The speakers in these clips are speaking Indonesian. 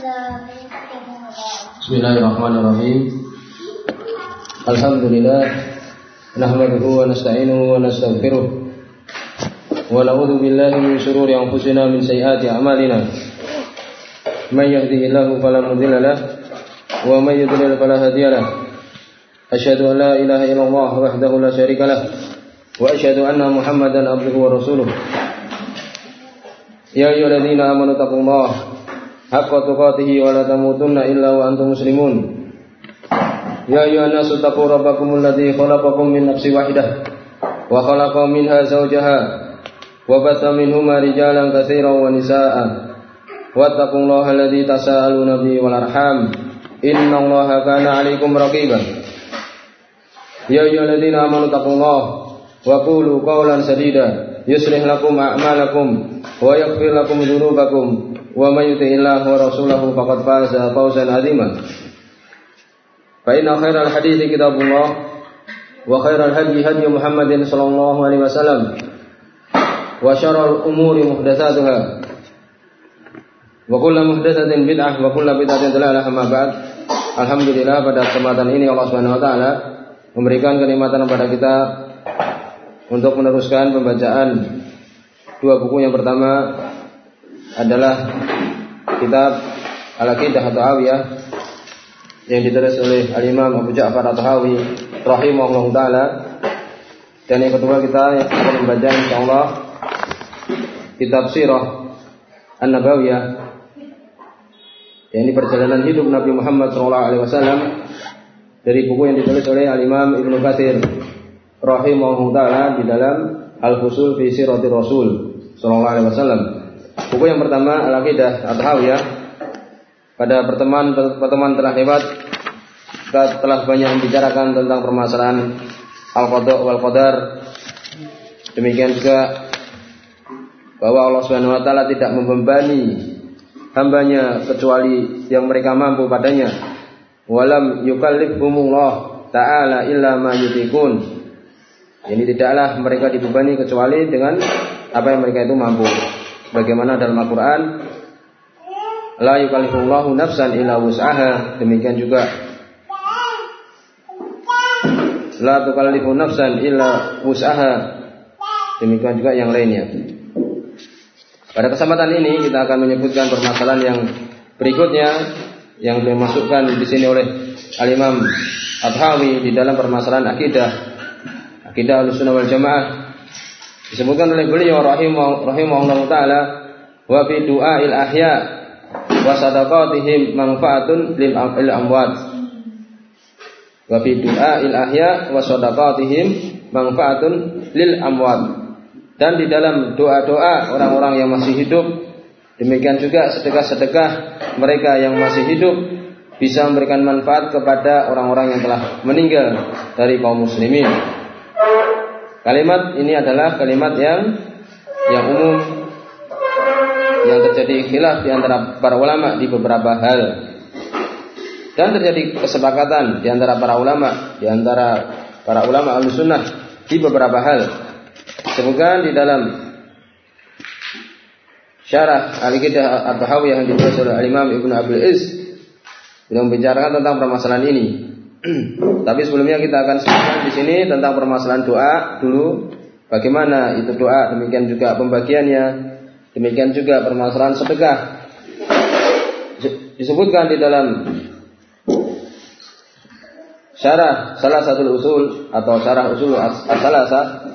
Bismillahirrahmanirrahim. Alhamdulillah nahmaduhu wa nasta'inuhu wa nastaghfiruh wa na'udzu billahi min shururi anfusina min sayyiati a'malina. May yahdihillahu fala mudilla wa may yudlil fala hadiya an la ilaha illallah wahdahu la syarika lahu wa asyhadu anna Muhammadan abduhu wa rasuluh. Ya ayyuhalladzina amanu taqullaha haqqa tuqatih wa la tamutunna illa wa antum muslimun. Ya ayyuhan nasu taqu rabbakum alladzi khalaqakum min nafsin wahidah wa khalaqa minha zawjaha wa batha minhuma rijalan katsiran wa nisaa'a. Wattaqullaha alladzi tasaaluna bihi wal arham. Innallaha kana 'alaikum raqiba. Ya ayyuhalladzina amanu taqullaha wa qulu qawlan sadida yuslih lakum a'malakum wa yaghfir lakum dhunubakum wa may yuti'illah wa rasulahu faqad faza fawzan 'azima. Fa inna khairal hadithi kitabullah wa khairal hadi hadi Muhammadin sallallahu alaihi wasallam wa syarrul umuri muhdatsatuha. Wa kullu muhdatsatin bid'ah wa kullu bid'atin dalalah amma ba'd. Alhamdulillah pada kesempatan ini Allah Subhanahu wa taala memberikan kenikmatan kepada kita untuk meneruskan pembacaan dua buku yang pertama adalah kitab Al-Aqidah At-Tahawiyah yang ditulis oleh Al-Imam Abu Ja'far At-Tahawi rahimahullah taala. Dan yang kedua kita yang akan membaca insyaallah kitab Sirah An-Nabawiyah yang ini perjalanan hidup Nabi Muhammad SAW dari buku yang ditulis oleh Al-Imam Ibnu Katsir rahimahullah taala di dalam Al-Fusul fi Siratir Rasul sallallahu alaihi wasallam. Buku yang pertama Al-Aqidah At-Tahawiyah. Pada pertemuan pertemuan terakhir kita telah banyak membicarakan tentang permasalahan al-qada wal qadar. Demikian juga bahwa Allah Subhanahu wa taala tidak membebani hambanya kecuali yang mereka mampu padanya. Walam yukallifhumullah ta'ala illa ma yutikun. Ini tidaklah mereka dibebani kecuali dengan apa yang mereka itu mampu. Bagaimana dalam Al-Quran? La yukallifullahu nafsan illa wus'aha. Demikian juga La tukallifu nafsan illa wus'aha. Demikian juga yang lainnya. Pada kesempatan ini kita akan menyebutkan permasalahan yang berikutnya Yang dimasukkan di sini oleh Al-Imam Abhawi di dalam permasalahan akidah Akidah al-sunnah wal jamaah disebutkan oleh beliau rahimah rahimahullah taala wa fi du'ail ahya wa sadaqatihim manfaatun lil amwat. Wa fi du'ail ahya wa sadaqatihim manfaatun lil amwat. Dan di dalam doa-doa orang-orang yang masih hidup demikian juga sedekah-sedekah mereka yang masih hidup bisa memberikan manfaat kepada orang-orang yang telah meninggal dari kaum muslimin Kalimat ini adalah kalimat yang yang umum yang terjadi khilaf di antara para ulama di beberapa hal. Dan terjadi kesepakatan di antara para ulama, di antara para ulama al-sunnah di beberapa hal. Semoga di dalam syarah Al-Qidah At-Tahawiyah yang ditulis oleh Al-Imam Ibnu Abdul Iz beliau membicarakan tentang permasalahan ini. Tapi sebelumnya kita akan sebutkan di sini tentang permasalahan doa dulu. Bagaimana itu doa, demikian juga pembagiannya, demikian juga permasalahan sedekah. Disebutkan di dalam syarah salah satu usul atau syarah usul as-salasa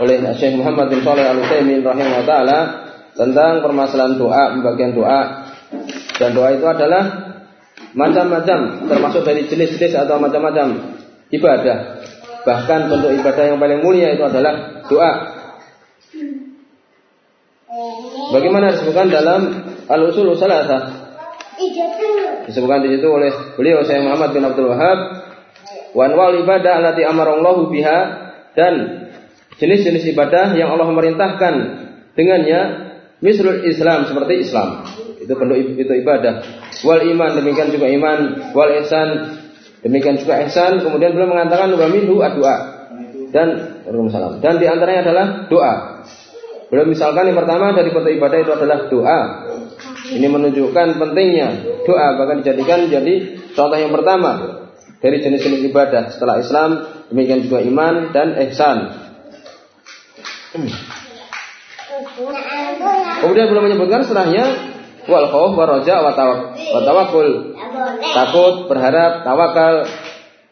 oleh Syekh Muhammad bin Shalih Al Utsaimin rahimahullah taala tentang permasalahan doa, pembagian doa. Dan doa itu adalah macam-macam termasuk dari jenis-jenis atau macam-macam ibadah. Bahkan bentuk ibadah yang paling mulia itu adalah doa. Bagaimana disebutkan dalam al-usul salasa disebutkan di situ oleh beliau saya Muhammad bin Abdul Wahab wan wal ibadah allati amarallahu biha dan jenis-jenis ibadah yang Allah memerintahkan dengannya misalul Islam seperti Islam itu bentuk itu ibadah. Wal iman demikian juga iman, wal ihsan demikian juga ihsan. Kemudian beliau mengatakan wa minhu doa dan salam. Dan di antaranya adalah doa. Beliau misalkan yang pertama dari bentuk ibadah itu adalah doa. Ini menunjukkan pentingnya doa bahkan dijadikan jadi contoh yang pertama dari jenis-jenis ibadah setelah Islam, demikian juga iman dan ihsan. Kemudian belum menyebutkan setelahnya wal khauf wa raja wa tawakkul. Takut, berharap, tawakal,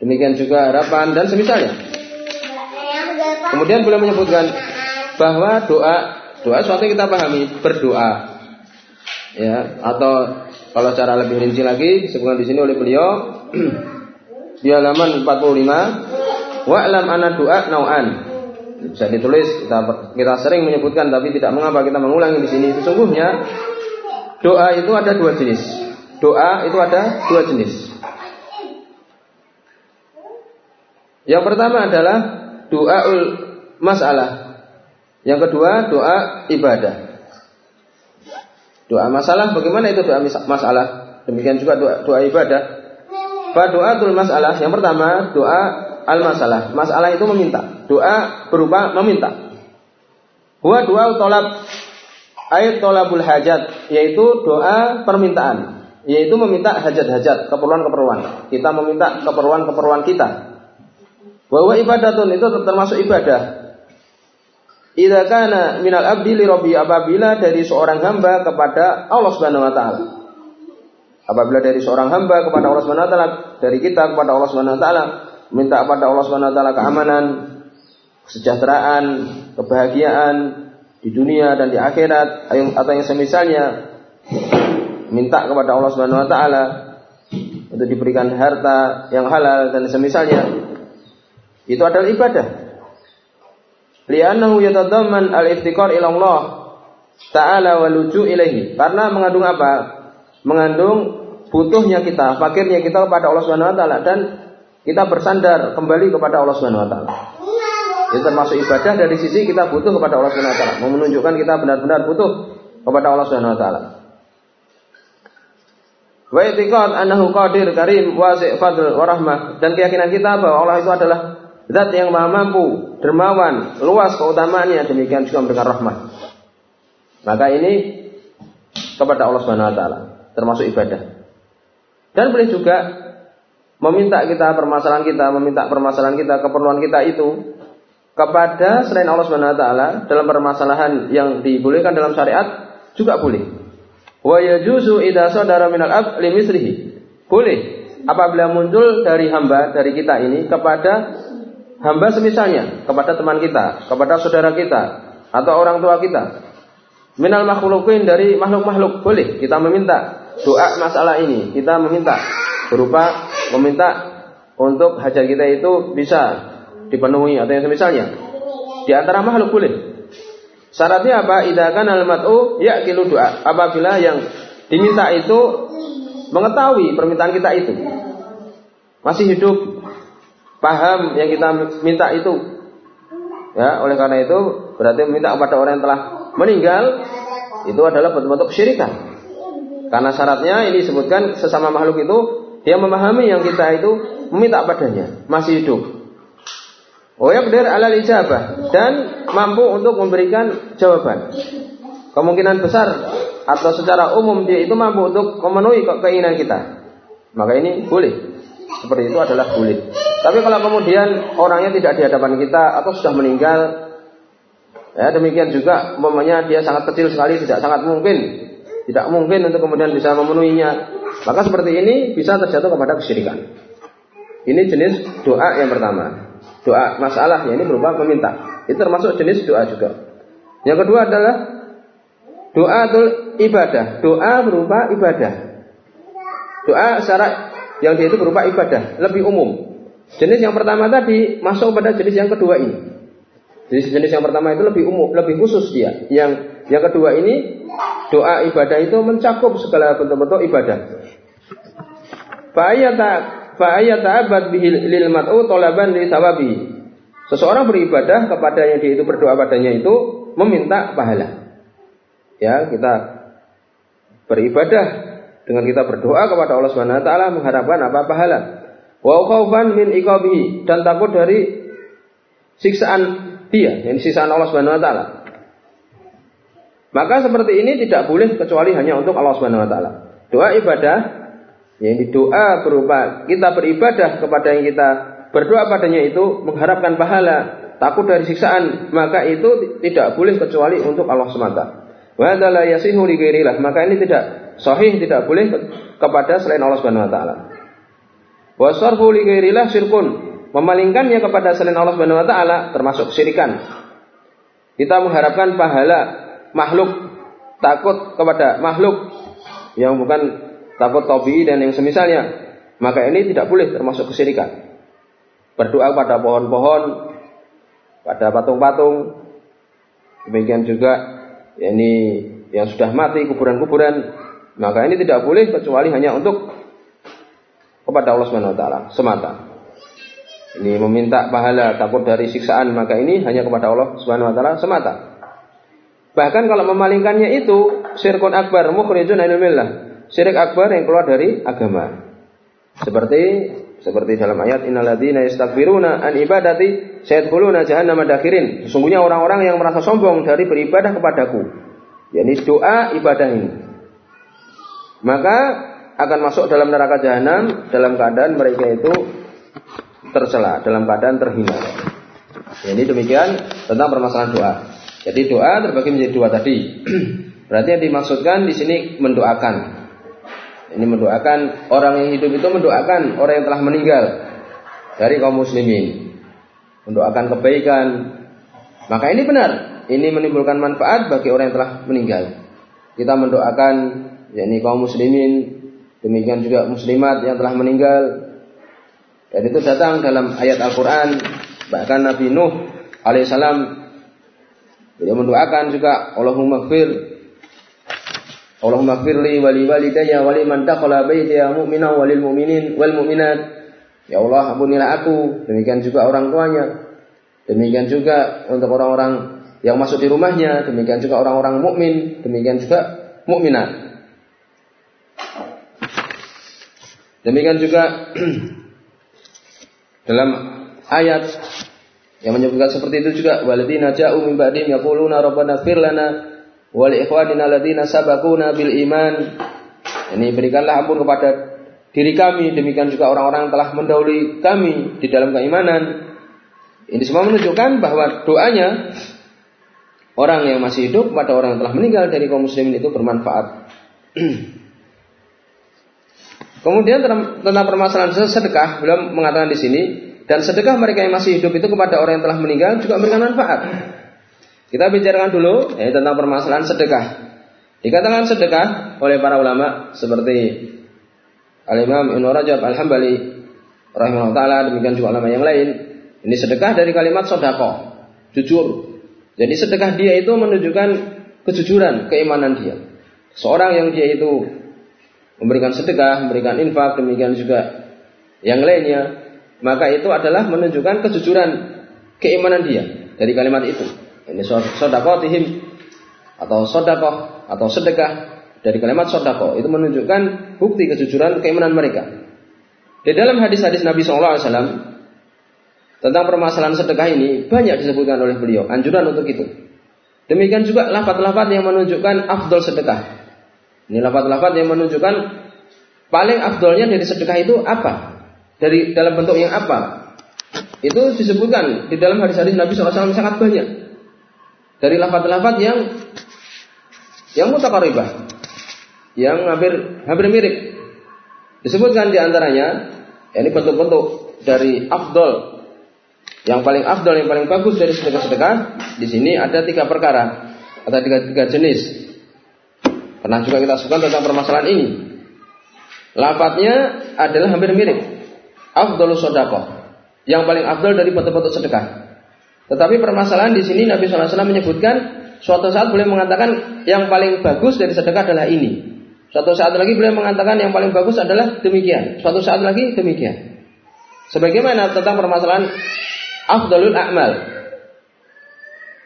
demikian juga harapan dan semisalnya. Kemudian belum menyebutkan bahwa doa doa suatu yang kita pahami berdoa ya atau kalau cara lebih rinci lagi disebutkan di sini oleh beliau di halaman 45 wa alam ana doa nau'an bisa ditulis kita kita sering menyebutkan tapi tidak mengapa kita mengulangi di sini. Sesungguhnya doa itu ada dua jenis. Doa itu ada dua jenis. Yang pertama adalah doaul masalah. Yang kedua doa ibadah. Doa masalah bagaimana itu doa masalah? Demikian juga doa, doa ibadah. Doatul masalah yang pertama doa al masalah. Itu meminta. Doa berupa meminta. Huwa doa tolab ayat tolabul hajat yaitu doa permintaan yaitu meminta hajat-hajat keperluan-keperluan kita meminta keperluan-keperluan kita bahwa ibadatun itu termasuk ibadah Idza kana minal abdi li rabbi apabila dari seorang hamba kepada Allah Subhanahu wa taala. Apabila dari seorang hamba kepada Allah Subhanahu wa taala, dari kita kepada Allah Subhanahu wa taala, minta kepada Allah Subhanahu wa taala keamanan, kesejahteraan, kebahagiaan di dunia dan di akhirat atau yang semisalnya minta kepada Allah Subhanahu wa taala untuk diberikan harta yang halal dan semisalnya itu adalah ibadah li'annahu yatadamman al-iftikar ila Allah ta'ala wa luju ilaihi. Karena mengandung apa? Mengandung butuhnya kita, fakirnya kita kepada Allah Subhanahu wa taala dan kita bersandar kembali kepada Allah Subhanahu wa taala. Itu termasuk ibadah dari sisi kita butuh kepada Allah Subhanahu wa taala, menunjukkan kita benar-benar butuh kepada Allah Subhanahu wa taala. Wa i'tiqad annahu qadir karim wasi' fadl wa rahmah dan keyakinan kita bahwa Allah itu adalah zat yang maha mampu, dermawan, luas keutamaannya, demikian juga memberikan rahmat. Maka ini kepada Allah Subhanahu wa taala, termasuk ibadah. Dan boleh juga meminta kita permasalahan kita, meminta permasalahan kita, keperluan kita itu kepada selain Allah Subhanahu wa taala dalam permasalahan yang dibolehkan dalam syariat juga boleh. Wa yajuzu idza sadara minal ab limisrihi. Boleh apabila muncul dari hamba dari kita ini kepada hamba semisalnya kepada teman kita, kepada saudara kita, atau orang tua kita. Minal makhlukin dari makhluk-makhluk boleh kita meminta doa masalah ini. Kita meminta berupa meminta untuk hajat kita itu bisa dipenuhi atau yang semisalnya. Di antara makhluk boleh. Syaratnya apa? Idakan al-mat'u yakilu doa. Apabila yang diminta itu mengetahui permintaan kita itu. Masih hidup paham yang kita minta itu. Ya, oleh karena itu berarti meminta kepada orang yang telah meninggal itu adalah bentuk-bentuk syirikan. Karena syaratnya ini disebutkan sesama makhluk itu dia memahami yang kita itu meminta padanya masih hidup. Oh benar alal ijabah dan mampu untuk memberikan jawaban. Kemungkinan besar atau secara umum dia itu mampu untuk memenuhi keinginan kita. Maka ini boleh seperti itu adalah boleh. Tapi kalau kemudian orangnya tidak di hadapan kita atau sudah meninggal, ya demikian juga umpamanya dia sangat kecil sekali, tidak sangat mungkin, tidak mungkin untuk kemudian bisa memenuhinya. Maka seperti ini bisa terjatuh kepada kesyirikan. Ini jenis doa yang pertama. Doa masalah ya ini berupa meminta. Itu termasuk jenis doa juga. Yang kedua adalah doa ibadah. Doa berupa ibadah. Doa secara yang dia itu berupa ibadah, lebih umum. Jenis yang pertama tadi masuk pada jenis yang kedua ini. Jadi jenis yang pertama itu lebih umum, lebih khusus dia. Yang yang kedua ini doa ibadah itu mencakup segala bentuk-bentuk ibadah. Fa'ayata fa'ayata abad bihil lil mat'u tolaban li sawabi. Seseorang beribadah kepada yang dia itu berdoa padanya itu meminta pahala. Ya, kita beribadah dengan kita berdoa kepada Allah Subhanahu wa taala mengharapkan apa pahala. Wa khaufan min iqabihi dan takut dari siksaan dia, yang siksaan Allah Subhanahu wa taala. Maka seperti ini tidak boleh kecuali hanya untuk Allah Subhanahu wa taala. Doa ibadah yang doa berupa kita beribadah kepada yang kita berdoa padanya itu mengharapkan pahala, takut dari siksaan, maka itu tidak boleh kecuali untuk Allah semata. Wa maka ini tidak sahih, tidak boleh kepada selain Allah Subhanahu wa taala. Wa sarfu syirkun. Memalingkannya kepada selain Allah Subhanahu wa taala termasuk syirikan. Kita mengharapkan pahala makhluk, takut kepada makhluk yang bukan takut tobi dan yang semisalnya. Maka ini tidak boleh termasuk kesyirikan berdoa pada pohon-pohon, pada patung-patung. Demikian juga ya ini yang sudah mati kuburan-kuburan, maka ini tidak boleh kecuali hanya untuk kepada Allah Subhanahu wa taala semata. Ini meminta pahala takut dari siksaan, maka ini hanya kepada Allah Subhanahu wa taala semata. Bahkan kalau memalingkannya itu syirkun akbar mukhrijun anil millah. Syirik akbar yang keluar dari agama. Seperti seperti dalam ayat innalladzina yastakbiruna an ibadati sayadkhuluna jahannama dakhirin. Sesungguhnya orang-orang yang merasa sombong dari beribadah kepadaku. yakni doa ibadah ini. Maka akan masuk dalam neraka jahanam dalam keadaan mereka itu tercela, dalam keadaan terhina. Ini demikian tentang permasalahan doa. Jadi doa terbagi menjadi dua tadi. Berarti yang dimaksudkan di sini mendoakan. Ini mendoakan orang yang hidup itu mendoakan orang yang telah meninggal dari kaum muslimin. Mendoakan kebaikan. Maka ini benar. Ini menimbulkan manfaat bagi orang yang telah meninggal. Kita mendoakan yakni kaum muslimin, demikian juga muslimat yang telah meninggal. Dan itu datang dalam ayat Al-Qur'an. Bahkan Nabi Nuh alaihissalam beliau mendoakan juga Allahumma Allahumma firli wali walidayya wali man dakhala baitiya mu'minan walil mu'minin wal mu'minat. Ya Allah, ampunilah aku, demikian juga orang tuanya. Demikian juga untuk orang-orang yang masuk di rumahnya, demikian juga orang-orang mukmin, demikian juga mukminat. Demikian juga dalam ayat yang menyebutkan seperti itu juga waladina ja'u min ba'dihim yaquluna rabbana fir lana wal ikhwanina alladziina sabaquna bil iman. Ini berikanlah ampun kepada diri kami, demikian juga orang-orang yang telah mendahului kami di dalam keimanan. Ini semua menunjukkan bahwa doanya orang yang masih hidup pada orang yang telah meninggal dari kaum muslimin itu bermanfaat. Kemudian tentang permasalahan sedekah, beliau mengatakan di sini dan sedekah mereka yang masih hidup itu kepada orang yang telah meninggal juga memberikan manfaat. Kita bicarakan dulu ya, tentang permasalahan sedekah. Dikatakan sedekah oleh para ulama seperti Al-Imam Ibnu Rajab Al-Hambali rahimahullah taala demikian juga ulama yang lain. Ini sedekah dari kalimat sodako, jujur. Jadi sedekah dia itu menunjukkan kejujuran, keimanan dia. Seorang yang dia itu memberikan sedekah, memberikan infak, demikian juga yang lainnya, maka itu adalah menunjukkan kejujuran keimanan dia dari kalimat itu. Ini sodakotihim atau sodakoh atau sedekah dari kalimat sodakoh itu menunjukkan bukti kejujuran keimanan mereka. Di dalam hadis-hadis Nabi SAW tentang permasalahan sedekah ini banyak disebutkan oleh beliau anjuran untuk itu. Demikian juga lafat-lafat yang menunjukkan afdol sedekah. Ini lafat-lafat yang menunjukkan paling afdolnya dari sedekah itu apa? Dari dalam bentuk yang apa? Itu disebutkan di dalam hadis-hadis Nabi SAW sangat banyak dari lafaz-lafaz yang yang mutakaribah, yang hampir hampir mirip. Disebutkan di antaranya, ini bentuk-bentuk dari afdol yang paling afdol, yang paling bagus dari sedekah-sedekah. Di sini ada tiga perkara, ada tiga, tiga jenis. Pernah juga kita sebutkan tentang permasalahan ini. Lafadznya adalah hampir mirip. Afdolus sodakoh. Yang paling afdol dari bentuk-bentuk sedekah. Tetapi permasalahan di sini Nabi SAW menyebutkan suatu saat boleh mengatakan yang paling bagus dari sedekah adalah ini. Suatu saat lagi boleh mengatakan yang paling bagus adalah demikian. Suatu saat lagi demikian. Sebagaimana tentang permasalahan afdalul a'mal.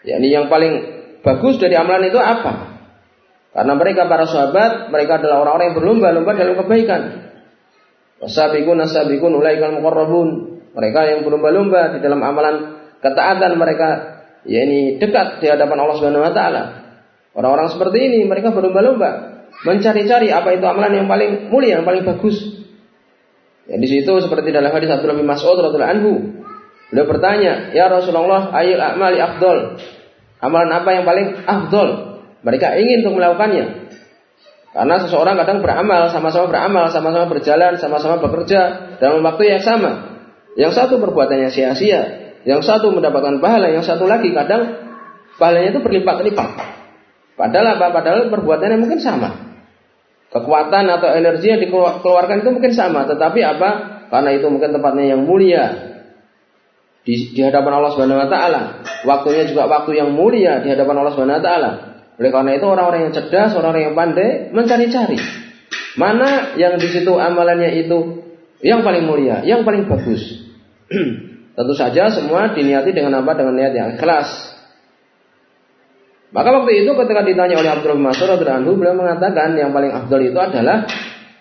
yakni yang paling bagus dari amalan itu apa? Karena mereka para sahabat, mereka adalah orang-orang yang berlomba-lomba dalam kebaikan. Wasabiqun nasabiqun ulaikal muqarrabun. Mereka yang berlomba-lomba di dalam amalan ketaatan mereka ya ini dekat di hadapan Allah Subhanahu wa taala. Orang-orang seperti ini mereka berlomba-lomba mencari-cari apa itu amalan yang paling mulia, yang paling bagus. Ya, di situ seperti dalam hadis Abdullah bin Mas'ud radhiyallahu anhu, beliau bertanya, "Ya Rasulullah, ayil a'mali afdol?" Amalan apa yang paling afdol? Mereka ingin untuk melakukannya. Karena seseorang kadang beramal, sama-sama beramal, sama-sama berjalan, sama-sama bekerja dalam waktu yang sama. Yang satu perbuatannya sia-sia, yang satu mendapatkan pahala, yang satu lagi kadang pahalanya itu berlipat-lipat. Padahal apa? Padahal perbuatannya mungkin sama. Kekuatan atau energi yang dikeluarkan itu mungkin sama, tetapi apa? Karena itu mungkin tempatnya yang mulia di, di hadapan Allah Subhanahu wa taala. Waktunya juga waktu yang mulia di hadapan Allah Subhanahu wa taala. Oleh karena itu orang-orang yang cerdas, orang-orang yang pandai mencari-cari mana yang di situ amalannya itu yang paling mulia, yang paling bagus. Tentu saja semua diniati dengan apa? Dengan niat yang ikhlas. Maka waktu itu ketika ditanya oleh Abdul Mas'ud radhiyallahu beliau mengatakan yang paling afdal itu adalah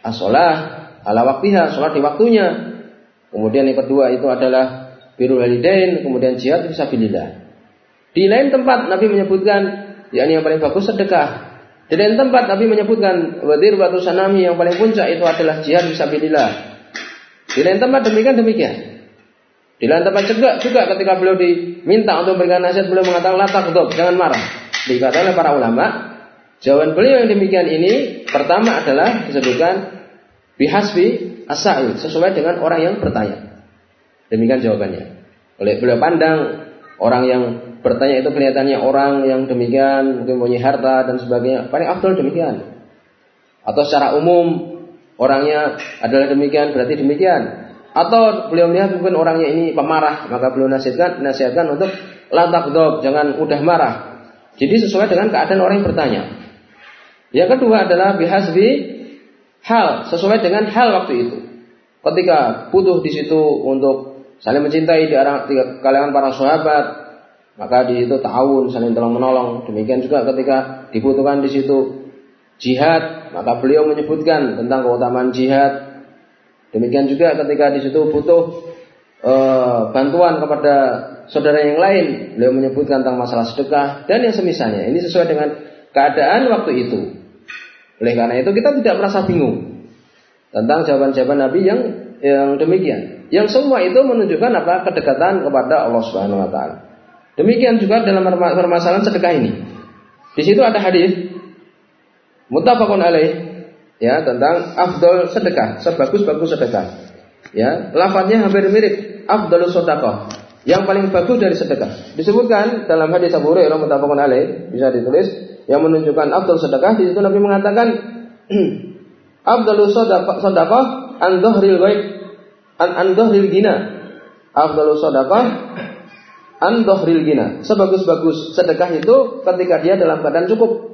as-shalah ala waktiha, sholat di waktunya. Kemudian yang kedua itu adalah birrul walidain, kemudian jihad fisabilillah. Di lain tempat Nabi menyebutkan yakni yang paling bagus sedekah. Di lain tempat Nabi menyebutkan wadir batu sanami yang paling puncak itu adalah jihad fisabilillah. Di lain tempat demikian demikian. Di lain tempat juga juga ketika beliau diminta untuk memberikan nasihat beliau mengatakan la jangan marah dikatakan oleh para ulama, jawaban beliau yang demikian ini pertama adalah disebutkan bihasbi asal sesuai dengan orang yang bertanya. Demikian jawabannya. Oleh beliau pandang orang yang bertanya itu kelihatannya orang yang demikian mungkin punya harta dan sebagainya paling afdol demikian. Atau secara umum orangnya adalah demikian berarti demikian. Atau beliau melihat mungkin orangnya ini pemarah maka beliau nasihatkan nasihatkan untuk lantak dob jangan mudah marah jadi sesuai dengan keadaan orang yang bertanya. Yang kedua adalah bihasbi hal, sesuai dengan hal waktu itu. Ketika butuh di situ untuk saling mencintai di kalangan para sahabat, maka di situ tahun saling tolong menolong. Demikian juga ketika dibutuhkan di situ jihad, maka beliau menyebutkan tentang keutamaan jihad. Demikian juga ketika di situ butuh e, bantuan kepada saudara yang lain, beliau menyebutkan tentang masalah sedekah dan yang semisalnya. Ini sesuai dengan keadaan waktu itu. Oleh karena itu kita tidak merasa bingung tentang jawaban-jawaban Nabi yang yang demikian. Yang semua itu menunjukkan apa? kedekatan kepada Allah Subhanahu wa taala. Demikian juga dalam permasalahan sedekah ini. Di situ ada hadis muttafaqun alaih ya tentang afdol sedekah, sebagus-bagus sedekah. Ya, lafadznya hampir mirip afdalus sedekah yang paling bagus dari sedekah. Disebutkan dalam hadis Abu Hurairah muttafaqun alaih bisa ditulis yang menunjukkan afdal sedekah di situ Nabi mengatakan afdalus sedekah an dhahril ghaib an an dhahril gina. Afdalus sedekah an dhahril gina. Sebagus-bagus sedekah itu ketika dia dalam keadaan cukup.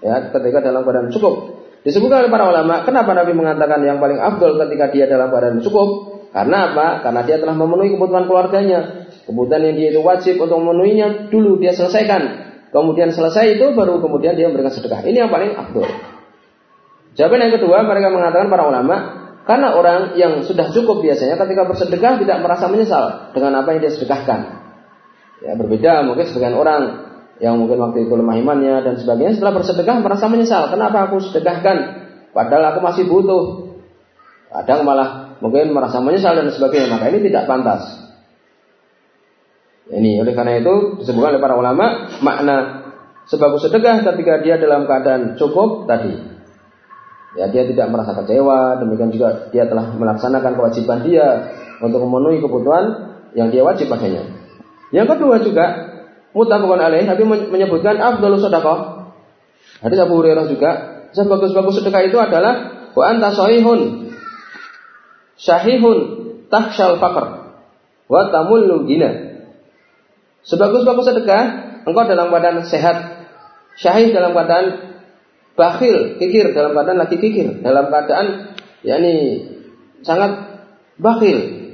Ya, ketika dalam keadaan cukup. Disebutkan oleh para ulama, kenapa Nabi mengatakan yang paling afdal ketika dia dalam keadaan cukup? Karena apa? Karena dia telah memenuhi kebutuhan keluarganya. Kebutuhan yang dia itu wajib untuk memenuhinya dulu dia selesaikan. Kemudian selesai itu baru kemudian dia memberikan sedekah. Ini yang paling abdul. Jawaban yang kedua mereka mengatakan para ulama karena orang yang sudah cukup biasanya ketika bersedekah tidak merasa menyesal dengan apa yang dia sedekahkan. Ya berbeda mungkin sebagian orang yang mungkin waktu itu lemah imannya dan sebagainya setelah bersedekah merasa menyesal. Kenapa aku sedekahkan? Padahal aku masih butuh. Kadang malah mungkin merasa menyesal dan sebagainya, maka ini tidak pantas. Ini oleh karena itu disebutkan oleh para ulama makna sebagus sedekah ketika dia dalam keadaan cukup tadi. Ya, dia tidak merasa kecewa, demikian juga dia telah melaksanakan kewajiban dia untuk memenuhi kebutuhan yang dia wajib padanya. Yang kedua juga mutabakun alaih Nabi menyebutkan afdalus sedekah. Hadis Abu Hurairah juga sebagus-bagus sedekah itu adalah wa anta sahihun Syahihun tahsyal fakr wa tamullu gina. Sebagus-bagus sedekah, engkau dalam keadaan sehat. Syahih dalam keadaan bakhil, kikir dalam keadaan lagi kikir, dalam keadaan yakni sangat bakhil.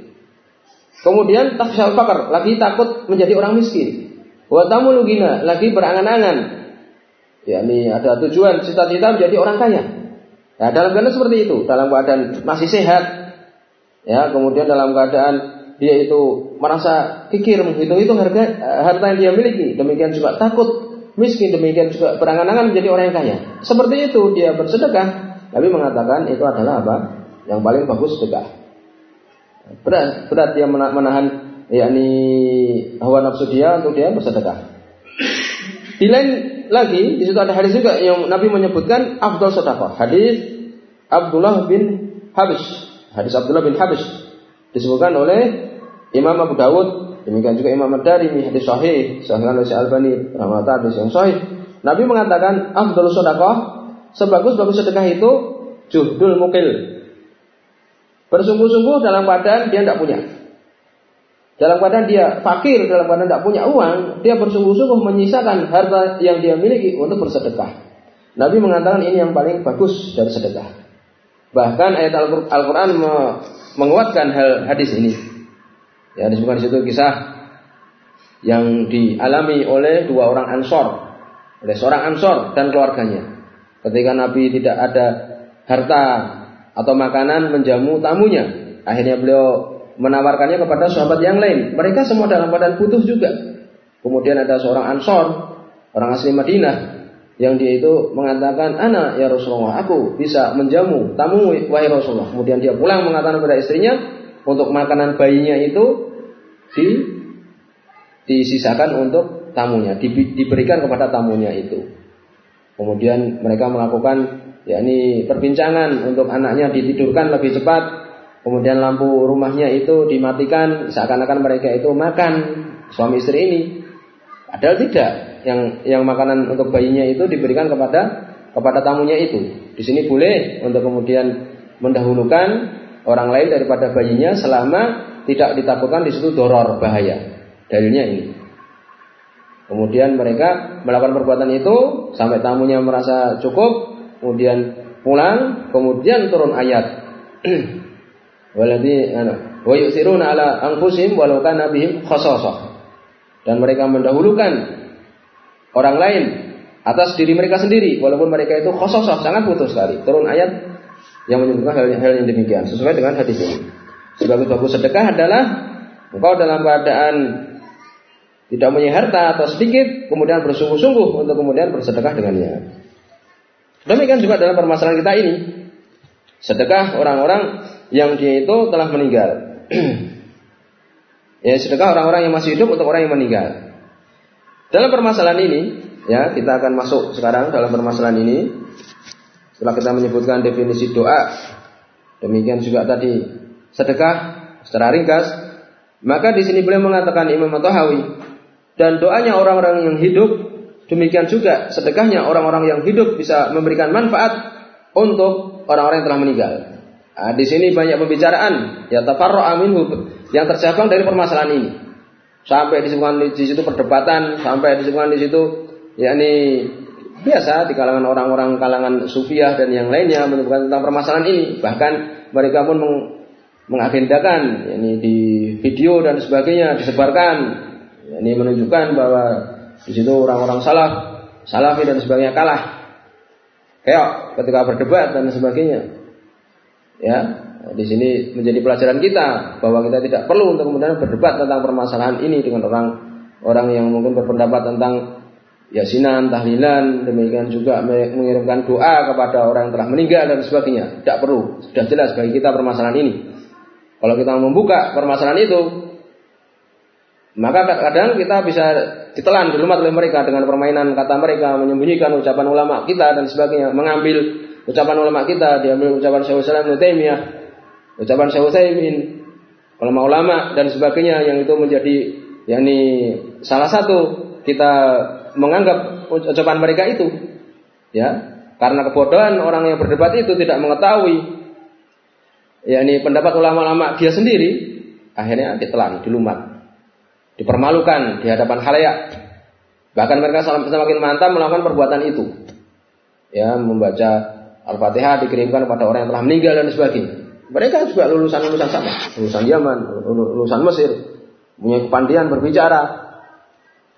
Kemudian tahsyal fakr, lagi takut menjadi orang miskin. Wa tamullu gina, lagi berangan-angan. yakni ada tujuan cita-cita menjadi orang kaya. Nah, dalam keadaan seperti itu, dalam keadaan masih sehat, ya kemudian dalam keadaan dia itu merasa pikir menghitung itu harga harta yang dia miliki demikian juga takut miskin, demikian juga berangan-angan menjadi orang yang kaya. Seperti itu dia bersedekah. Nabi mengatakan itu adalah apa? Yang paling bagus sedekah. Berat, berat dia menahan yakni hawa nafsu dia untuk dia bersedekah. Di lain lagi, di situ ada hadis juga yang Nabi menyebutkan afdal sedekah. Hadis Abdullah bin Habis. Hadis Abdullah bin Habis disebutkan oleh Imam Abu Dawud, demikian juga Imam Ad-Darimi hadis sahih, sahih oleh Al-Albani, rahmat hadis yang sahih. Nabi mengatakan afdal sedekah sebagus-bagus sedekah itu juhdul mukil. Bersungguh-sungguh dalam keadaan dia tidak punya. Dalam keadaan dia fakir, dalam keadaan tidak punya uang, dia bersungguh-sungguh menyisakan harta yang dia miliki untuk bersedekah. Nabi mengatakan ini yang paling bagus dari sedekah. Bahkan ayat Al-Quran menguatkan hal hadis ini. Ya, disebutkan di situ kisah yang dialami oleh dua orang ansor, oleh seorang ansor dan keluarganya. Ketika Nabi tidak ada harta atau makanan menjamu tamunya, akhirnya beliau menawarkannya kepada sahabat yang lain. Mereka semua dalam badan butuh juga. Kemudian ada seorang Ansor, orang asli Madinah, yang dia itu mengatakan, "Ana ya Rasulullah, aku bisa menjamu tamu wahai Rasulullah." Kemudian dia pulang mengatakan kepada istrinya untuk makanan bayinya itu di disisakan untuk tamunya, di, diberikan kepada tamunya itu. Kemudian mereka melakukan yakni perbincangan untuk anaknya ditidurkan lebih cepat kemudian lampu rumahnya itu dimatikan seakan-akan mereka itu makan suami istri ini. Padahal tidak yang yang makanan untuk bayinya itu diberikan kepada kepada tamunya itu. Di sini boleh untuk kemudian mendahulukan orang lain daripada bayinya selama tidak ditakutkan di situ doror bahaya. Dalilnya ini. Kemudian mereka melakukan perbuatan itu sampai tamunya merasa cukup kemudian pulang kemudian turun ayat Waladhi wa yusiruna ala anfusihim walau kana bihim. Dan mereka mendahulukan orang lain atas diri mereka sendiri walaupun mereka itu khasasah sangat putus sekali. Turun ayat yang menyebutkan hal, hal yang demikian sesuai dengan hadis ini. Sebagus-bagus sedekah adalah engkau dalam keadaan tidak punya harta atau sedikit, kemudian bersungguh-sungguh untuk kemudian bersedekah dengannya. Demikian juga dalam permasalahan kita ini. Sedekah orang-orang yang dia itu telah meninggal. ya sedekah orang-orang yang masih hidup untuk orang yang meninggal. Dalam permasalahan ini, ya kita akan masuk sekarang dalam permasalahan ini. Setelah kita menyebutkan definisi doa, demikian juga tadi sedekah secara ringkas, maka di sini beliau mengatakan Imam Tahawi dan doanya orang-orang yang hidup demikian juga sedekahnya orang-orang yang hidup bisa memberikan manfaat untuk orang-orang yang telah meninggal. Nah, di sini banyak pembicaraan ya tafarro aminhu yang tercabang dari permasalahan ini. Sampai disebutkan di situ perdebatan, sampai disebutkan di situ yakni biasa di kalangan orang-orang kalangan sufiah dan yang lainnya menyebutkan tentang permasalahan ini. Bahkan mereka pun meng mengagendakan yakni di video dan sebagainya disebarkan ini menunjukkan bahwa di situ orang-orang salaf, salafi dan sebagainya kalah. Kayak ketika berdebat dan sebagainya. Ya, di sini menjadi pelajaran kita bahwa kita tidak perlu untuk kemudian berdebat tentang permasalahan ini dengan orang orang yang mungkin berpendapat tentang yasinan, tahlilan, demikian juga mengirimkan doa kepada orang yang telah meninggal dan sebagainya. Tidak perlu, sudah jelas bagi kita permasalahan ini. Kalau kita membuka permasalahan itu, maka kadang kita bisa ditelan dilumat oleh mereka dengan permainan kata mereka, menyembunyikan ucapan ulama kita dan sebagainya, mengambil ucapan ulama kita, diambil ucapan Syekh Islam Taimiyah, ucapan Syekh Utsaimin, ulama-ulama dan sebagainya yang itu menjadi yakni salah satu kita menganggap ucapan mereka itu ya karena kebodohan orang yang berdebat itu tidak mengetahui yakni pendapat ulama-ulama dia sendiri akhirnya ditelan, dilumat, dipermalukan di hadapan khalayak. Bahkan mereka semakin mantap melakukan perbuatan itu. Ya, membaca Al-Fatihah dikirimkan kepada orang yang telah meninggal dan sebagainya. Mereka juga lulusan-lulusan sama, lulusan Yaman, lulusan Mesir, punya kepandian berbicara,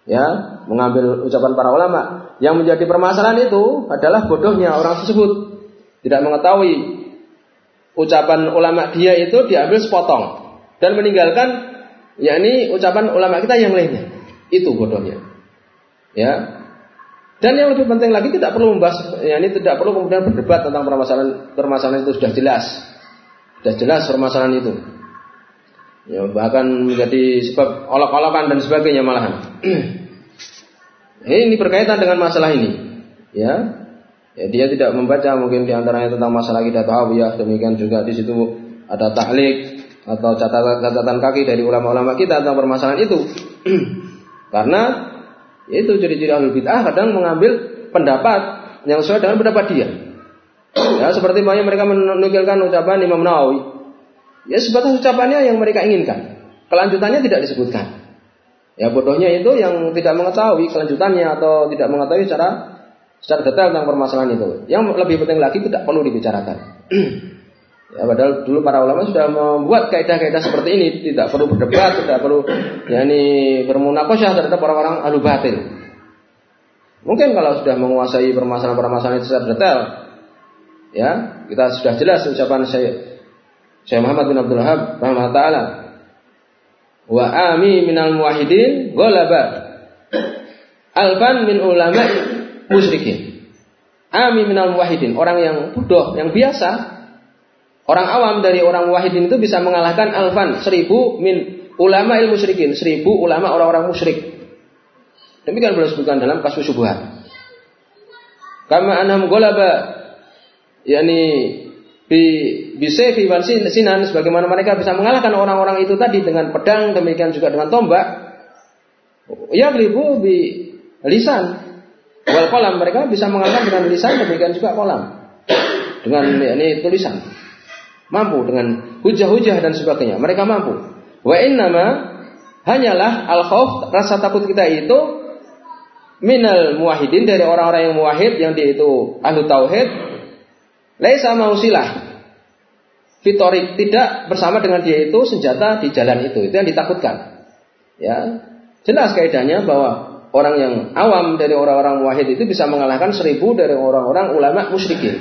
ya, mengambil ucapan para ulama. Yang menjadi permasalahan itu adalah bodohnya orang tersebut tidak mengetahui ucapan ulama dia itu diambil sepotong dan meninggalkan yakni ucapan ulama kita yang lainnya. Itu bodohnya. Ya. Dan yang lebih penting lagi tidak perlu membahas, ya ini tidak perlu kemudian berdebat tentang permasalahan permasalahan itu sudah jelas, sudah jelas permasalahan itu. Ya, bahkan menjadi sebab olok-olokan dan sebagainya malahan. ini berkaitan dengan masalah ini. Ya, ya dia tidak membaca mungkin di antaranya tentang masalah kita tahu ya demikian juga di situ ada taklik atau catatan-catatan kaki dari ulama-ulama kita tentang permasalahan itu. Karena itu ciri-ciri ahli bid'ah kadang mengambil pendapat yang sesuai dengan pendapat dia. Ya, seperti banyak mereka menukilkan ucapan Imam Nawawi. Ya sebatas ucapannya yang mereka inginkan. Kelanjutannya tidak disebutkan. Ya bodohnya itu yang tidak mengetahui kelanjutannya atau tidak mengetahui secara secara detail tentang permasalahan itu. Yang lebih penting lagi tidak perlu dibicarakan. Ya, padahal dulu para ulama sudah membuat kaidah-kaidah seperti ini, tidak perlu berdebat, tidak perlu yakni bermunakosyah terhadap orang-orang ahlu batil. Mungkin kalau sudah menguasai permasalahan-permasalahan itu secara detail, ya kita sudah jelas ucapan saya Syekh Muhammad bin Abdul Wahab rahimahullah taala. Wa ami minal muwahhidin ghalaba alfan min ulama musyrikin. Ami minal muwahhidin orang yang bodoh yang biasa Orang awam dari orang wahidin itu bisa mengalahkan alfan seribu min ulama ilmu musyrikin seribu ulama orang-orang musyrik. Demikian beliau sebutkan dalam kasus subuhan. Kama anam golaba yakni bi bisayfi wal sinan sebagaimana mereka bisa mengalahkan orang-orang itu tadi dengan pedang demikian juga dengan tombak. Ya ribu bi lisan wal kolam mereka bisa mengalahkan dengan lisan demikian juga kolam dengan yakni tulisan mampu dengan hujah-hujah dan sebagainya. Mereka mampu. Wa innama hanyalah al khauf rasa takut kita itu minal muwahidin dari orang-orang yang muwahid yang dia itu ahlu tauhid. Laisa mausilah. Fitorik tidak bersama dengan dia itu senjata di jalan itu. Itu yang ditakutkan. Ya. Jelas kaidahnya bahwa orang yang awam dari orang-orang muwahid itu bisa mengalahkan seribu dari orang-orang ulama musyrikin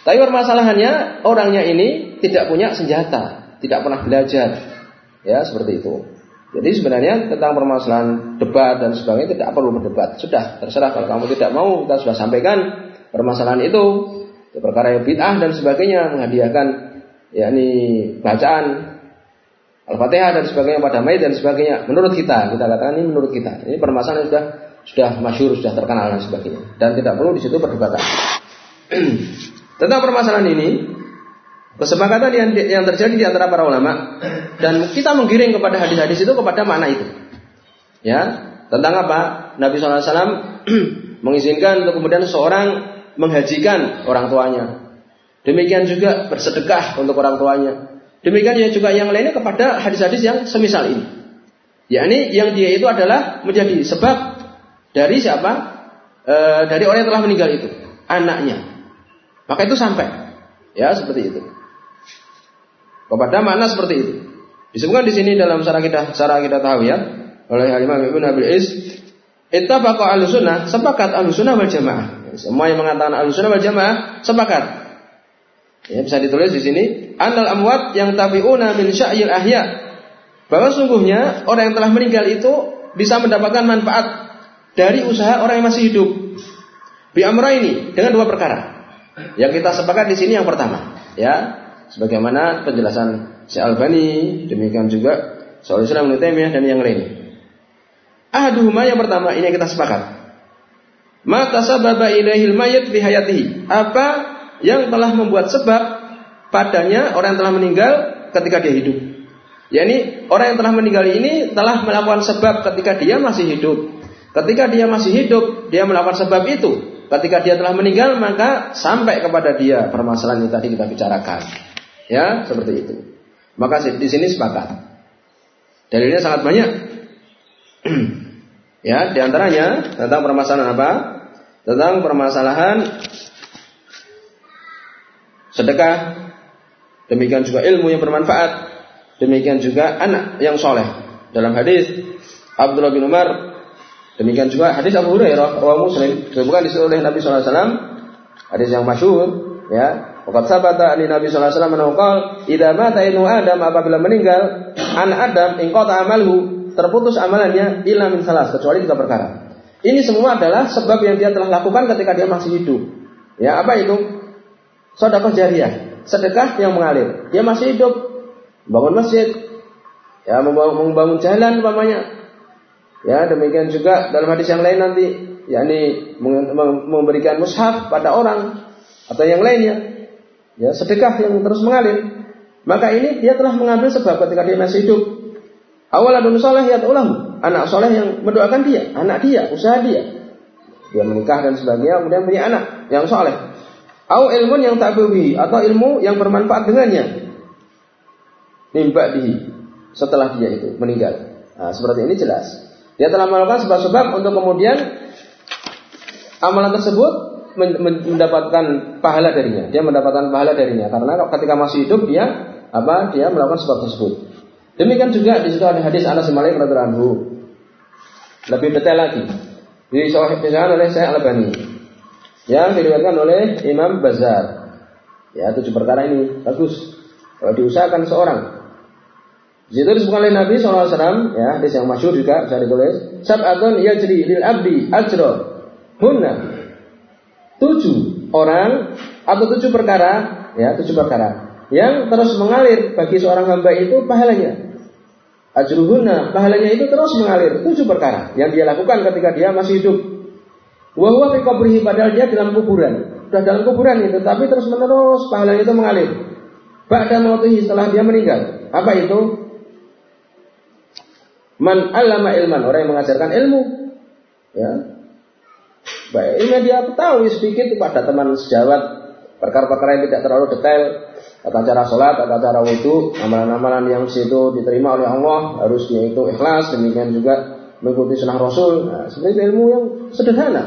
tapi permasalahannya orangnya ini tidak punya senjata, tidak pernah belajar. Ya, seperti itu. Jadi sebenarnya tentang permasalahan debat dan sebagainya tidak perlu berdebat. Sudah, terserah kalau kamu tidak mau, kita sudah sampaikan permasalahan itu. Perkara yang bid'ah dan sebagainya menghadiahkan yakni bacaan Al-Fatihah dan sebagainya pada mayat dan sebagainya. Menurut kita, kita katakan ini menurut kita. Ini permasalahan sudah sudah masyur, sudah terkenal dan sebagainya. Dan tidak perlu di situ perdebatan. Tentang permasalahan ini, kesepakatan yang, yang terjadi di antara para ulama dan kita menggiring kepada hadis-hadis itu kepada makna itu. Ya, tentang apa? Nabi SAW mengizinkan untuk kemudian seorang menghajikan orang tuanya. Demikian juga bersedekah untuk orang tuanya. Demikian juga yang lainnya kepada hadis-hadis yang semisal ini. Yakni yang dia itu adalah menjadi sebab dari siapa? E, dari orang yang telah meninggal itu, anaknya. Maka itu sampai. Ya, seperti itu. Kepada makna seperti itu. Disebutkan di sini dalam cara kita cara kita tahu ya oleh Imam Ibnu Abil Is ittafaqa al-sunnah sepakat al-sunnah wal jamaah. Semua yang mengatakan al-sunnah wal jamaah sepakat. Ya, bisa ditulis di sini anal amwat yang tabi'una min sya'il ahya bahwa sungguhnya orang yang telah meninggal itu bisa mendapatkan manfaat dari usaha orang yang masih hidup. Bi amra ini dengan dua perkara. Yang kita sepakat di sini yang pertama, ya, sebagaimana penjelasan Syekh Albani, demikian juga Soal Islam Taimiyah dan yang lain. Ahaduhuma yang pertama ini yang kita sepakat. Mata sababa ilaihil mayit bihayatihi. Apa yang telah membuat sebab padanya orang yang telah meninggal ketika dia hidup. yakni orang yang telah meninggal ini telah melakukan sebab ketika dia masih hidup. Ketika dia masih hidup, dia melakukan sebab itu ketika dia telah meninggal maka sampai kepada dia permasalahan yang tadi kita bicarakan. Ya, seperti itu. Maka di sini sepakat. Dalilnya sangat banyak. ya, di antaranya tentang permasalahan apa? Tentang permasalahan sedekah, demikian juga ilmu yang bermanfaat, demikian juga anak yang soleh. Dalam hadis Abdullah bin Umar Demikian juga hadis Abu Hurairah rawi Muslim disebutkan di oleh Nabi wasallam hadis yang masyhur ya Waqat sabata ali Nabi sallallahu alaihi wasallam mata ibnu Adam apabila meninggal an Adam ingkota amalhu terputus amalannya illa min salas kecuali tiga perkara. Ini semua adalah sebab yang dia telah lakukan ketika dia masih hidup. Ya, apa itu? Sedekah jariah, sedekah yang mengalir. Dia masih hidup, bangun masjid, ya membangun, membangun jalan umpamanya. Ya, demikian juga dalam hadis yang lain nanti, yakni memberikan mushaf pada orang atau yang lainnya. Ya, sedekah yang terus mengalir. Maka ini dia telah mengambil sebab ketika dia masih hidup. Awal adun soleh ya ulang anak soleh yang mendoakan dia, anak dia, usaha dia. Dia menikah dan sebagainya, kemudian punya anak yang soleh. Au ilmu yang tak tabawi atau ilmu yang bermanfaat dengannya. Nimba di setelah dia itu meninggal. Nah, seperti ini jelas. Dia telah melakukan sebab-sebab untuk kemudian amalan tersebut mendapatkan pahala darinya. Dia mendapatkan pahala darinya karena ketika masih hidup dia apa? Dia melakukan sebab tersebut. Demikian juga di situ ada hadis Anas bin Malik radhiyallahu Lebih detail lagi. Disahihkan oleh Syekh Al-Albani. Yang diriwayatkan oleh Imam Bazar. Ya, tujuh perkara ini bagus. Kalau diusahakan seorang. Di situ disebutkan oleh Nabi SAW, ya, hadis yang masyhur juga bisa ditulis. Sab'atun yajri lil abdi ajro hunna. Tujuh orang atau tujuh perkara, ya, tujuh perkara yang terus mengalir bagi seorang hamba itu pahalanya. Ajruhuna, pahalanya itu terus mengalir. Tujuh perkara yang dia lakukan ketika dia masih hidup. Wahwa fi padahal dia dalam kuburan. Sudah dalam kuburan itu, tapi terus menerus pahalanya itu mengalir. Ba'da mautihi setelah dia meninggal. Apa itu? Man alama ilman, orang yang mengajarkan ilmu. Ya. Baik, ilmu dia tahu sedikit kepada teman sejawat perkara-perkara yang tidak terlalu detail tata cara sholat, tata cara wudhu, amalan-amalan yang situ diterima oleh Allah harus yaitu ikhlas, demikian juga mengikuti sunnah Rasul. Nah, sebenarnya ilmu yang sederhana.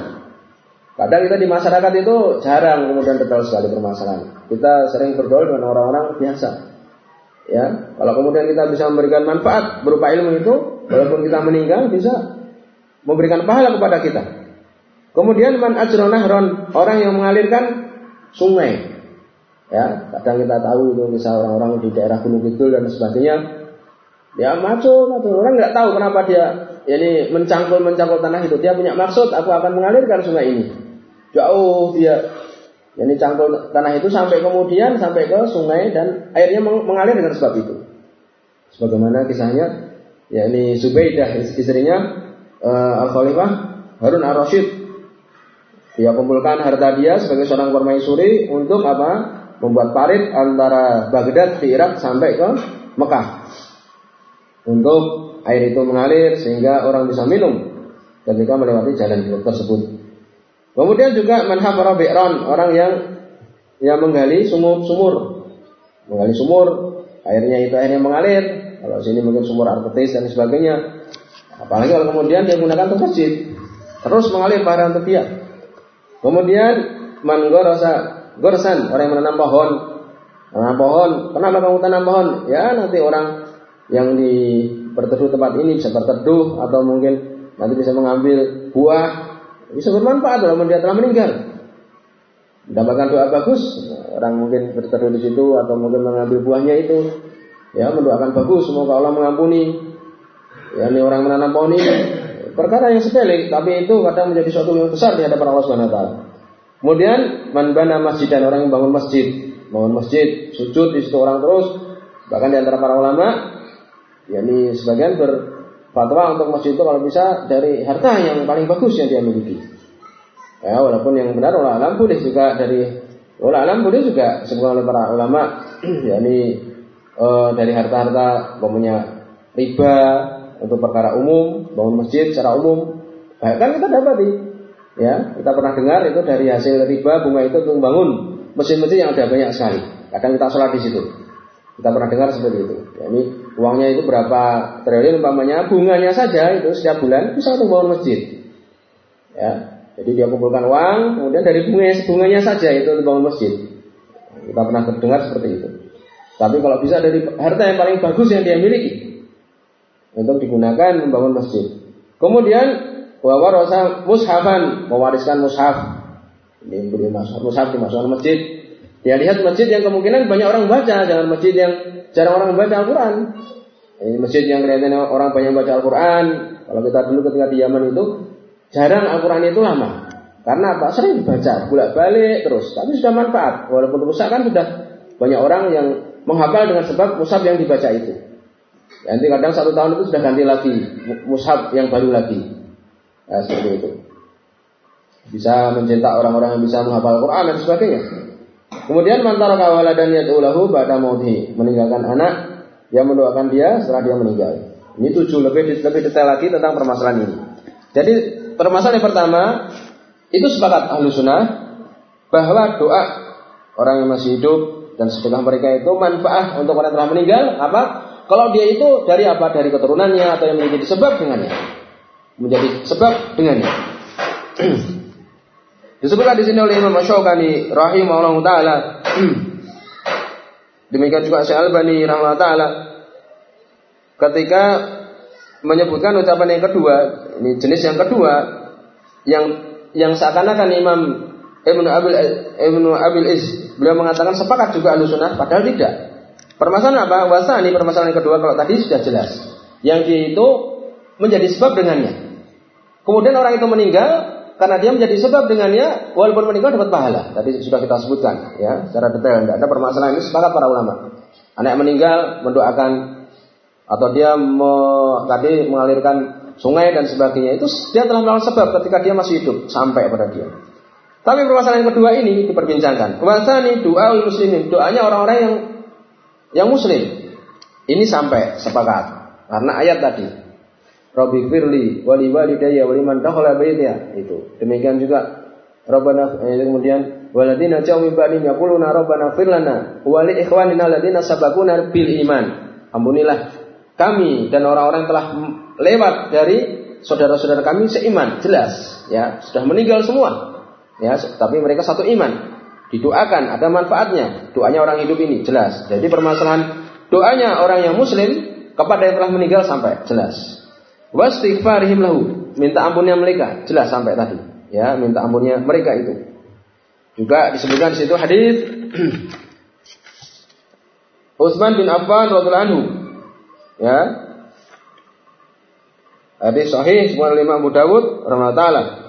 Kadang kita di masyarakat itu jarang kemudian detail sekali permasalahan. Kita sering bergaul dengan orang-orang biasa. Ya, kalau kemudian kita bisa memberikan manfaat berupa ilmu itu, walaupun kita meninggal bisa memberikan pahala kepada kita. Kemudian man ajronahron, orang yang mengalirkan sungai. Ya, kadang kita tahu itu misal orang-orang di daerah Gunung Kidul dan sebagainya, ya maco, maco. orang nggak tahu kenapa dia ini mencangkul mencangkul tanah itu. Dia punya maksud, aku akan mengalirkan sungai ini. Jauh dia ini cangkul tanah itu sampai kemudian sampai ke sungai dan airnya mengalir dengan sebab itu. Sebagaimana kisahnya, ya ini Zubaidah istrinya uh, Al Khalifah Harun Ar Rasyid. Dia kumpulkan harta dia sebagai seorang permaisuri untuk apa? membuat parit antara Baghdad di Irak sampai ke Mekah untuk air itu mengalir sehingga orang bisa minum ketika melewati jalan tersebut. Kemudian juga manhafara bi'ran, orang yang yang menggali sumur, sumur. Menggali sumur, airnya itu airnya mengalir. Kalau sini mungkin sumur artetis dan sebagainya. Apalagi kalau kemudian dia menggunakan untuk masjid. Terus mengalir pada untuk dia. Kemudian man rasa gorsan, orang yang menanam pohon. Menanam pohon, kenapa kamu tanam pohon? Ya nanti orang yang di berteduh tempat ini bisa berteduh atau mungkin nanti bisa mengambil buah, bisa bermanfaat walaupun dia telah meninggal. Mendapatkan doa bagus, orang mungkin berteduh di situ atau mungkin mengambil buahnya itu, ya mendoakan bagus, semoga Allah mengampuni. Ya ini orang menanam pohon ini perkara yang sepele, tapi itu kadang menjadi suatu yang besar di hadapan Allah Subhanahu Wa Taala. Kemudian man bana masjid dan orang yang bangun masjid, bangun masjid, sujud di situ orang terus. Bahkan di antara para ulama, yakni sebagian berfatwa untuk masjid itu kalau bisa dari harta yang paling bagus yang dia miliki. Ya, walaupun yang benar ulama alam boleh juga dari ulama alam boleh juga sebutkan oleh para ulama, yakni e, dari harta-harta punya riba untuk perkara umum, bangun masjid secara umum. Bahkan kita dapati Ya, kita pernah dengar itu dari hasil riba bunga itu untuk membangun mesin-mesin yang ada banyak sekali. Kadang kita sholat di situ. Kita pernah dengar seperti itu. Ya, ini uangnya itu berapa triliun umpamanya bunganya saja itu setiap bulan bisa untuk bangun masjid. Ya, jadi dia kumpulkan uang, kemudian dari bunganya, bunganya saja itu untuk bangun masjid. Kita pernah dengar seperti itu. Tapi kalau bisa dari harta yang paling bagus yang dia miliki untuk digunakan membangun masjid. Kemudian wa warasa mushafan mewariskan mushaf ini beri mushaf dimasukkan masjid dia lihat masjid yang kemungkinan banyak orang baca jangan masjid yang jarang orang membaca Al-Quran ini masjid yang kelihatannya orang banyak baca Al-Quran kalau kita dulu ketika di Yaman itu jarang Al-Quran itu lama. Karena apa? Sering dibaca, bolak-balik terus. Tapi sudah manfaat. Walaupun rusak kan sudah banyak orang yang menghafal dengan sebab mushaf yang dibaca itu. Nanti kadang satu tahun itu sudah ganti lagi mushaf yang baru lagi. Ya, seperti itu. Bisa mencetak orang-orang yang bisa menghafal Quran dan sebagainya. Kemudian mantara kawala dan yatulahu pada maudhi meninggalkan anak yang mendoakan dia setelah dia meninggal. Ini tujuh lebih lebih detail lagi tentang permasalahan ini. Jadi permasalahan yang pertama itu sepakat ahlu sunnah bahwa doa orang yang masih hidup dan setelah mereka itu manfaat untuk orang yang telah meninggal apa? Kalau dia itu dari apa? Dari keturunannya atau yang menjadi sebab dengannya. Menjadi sebab dengannya. Disebutkan di sini oleh Imam Syaukani rahimahullah taala. Demikian juga Syekh Albani rahimahullah taala ketika menyebutkan ucapan yang kedua, ini jenis yang kedua yang yang seakan-akan Imam Ibnu Abil Ibnu Abil Is beliau mengatakan sepakat juga alusunah padahal tidak. Permasalahan apa? Wasa ini permasalahan yang kedua kalau tadi sudah jelas. Yang itu menjadi sebab dengannya. Kemudian orang itu meninggal karena dia menjadi sebab dengannya walaupun meninggal dapat pahala. Tadi sudah kita sebutkan ya secara detail. Tidak ada permasalahan ini sepakat para ulama. Anak meninggal mendoakan atau dia me, tadi mengalirkan sungai dan sebagainya itu dia telah melakukan sebab ketika dia masih hidup sampai pada dia. Tapi permasalahan yang kedua ini diperbincangkan. Kemasan doa muslimin, doanya orang-orang yang yang muslim. Ini sampai sepakat karena ayat tadi. Rabbi firli wali walidayya wali man dakhala baitya itu. Demikian juga Rabbana eh, kemudian waladina jauh min ba'dihim yaquluna rabbana fir lana wa li ikhwanina alladziina sabaquna bil iman. Ampunilah kami dan orang-orang telah lewat dari saudara-saudara kami seiman, jelas, ya, sudah meninggal semua. Ya, tapi mereka satu iman. Didoakan, ada manfaatnya. Doanya orang hidup ini jelas. Jadi permasalahan doanya orang yang muslim kepada yang telah meninggal sampai jelas. Wastighfarihim lahu, minta ampunnya mereka, jelas sampai tadi. Ya, minta ampunnya mereka itu. Juga disebutkan di situ hadis Utsman bin Affan radhiyallahu anhu. Ya, Hadis sahih semua lima Abu Dawud taala.